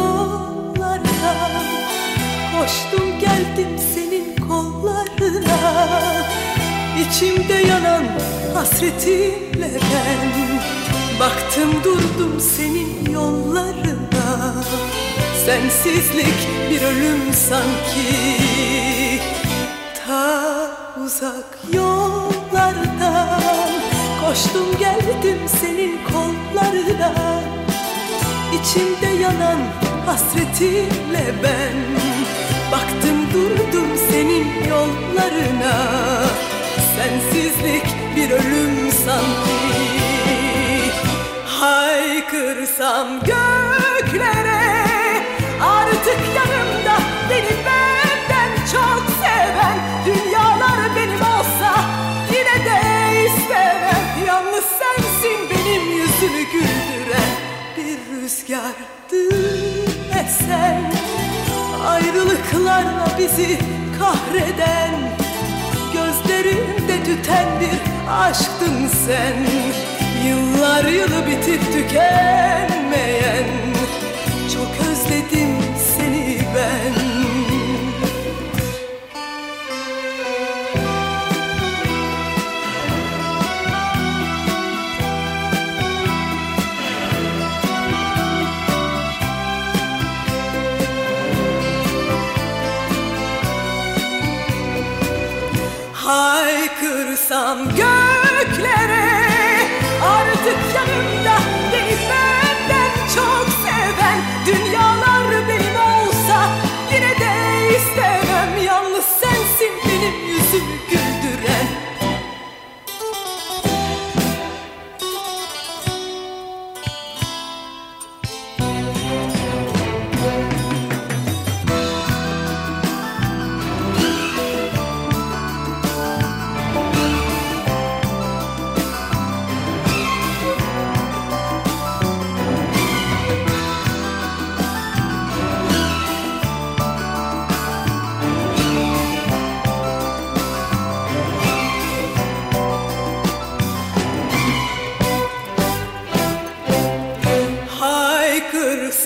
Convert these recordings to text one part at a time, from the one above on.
yollarda Koştum geldim senin kollarına. İçimde yanan hasretimle ben Baktım durdum senin yollarına. Sensizlik bir ölüm sanki. Ta uzak yollardan. Koştum geldim senin kollarına. İçimde yanan hasretinle ben Baktım durdum senin yollarına. Sensizlik bir ölüm sanki. Haykırsam göklere Artık yanımda beni benden çok seven Dünyalar benim olsa yine de istemem. Yalnız sensin benim yüzümü güldüren Bir rüzgardı esen Ayrılıklarla bizi kahreden Gözlerimde tüten bir aşktın sen. Yıllar yılı bitip tükenmeyen Haykırsam göklere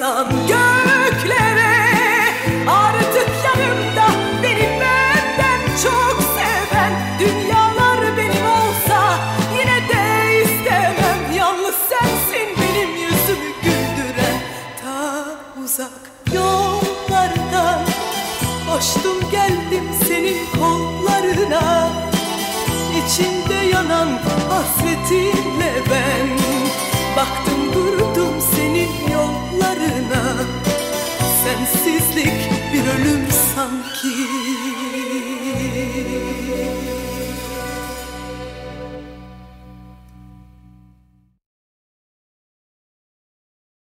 Haykırsam göklere. Artık yanımda beni benden çok seven Dünyalar benim olsa yine de istemem. Yalnız sensin benim yüzümü güldüren. Ta uzak yollardan Koştum geldim senin kollarına. İçimde yanan ben gençlik bir ölüm sanki.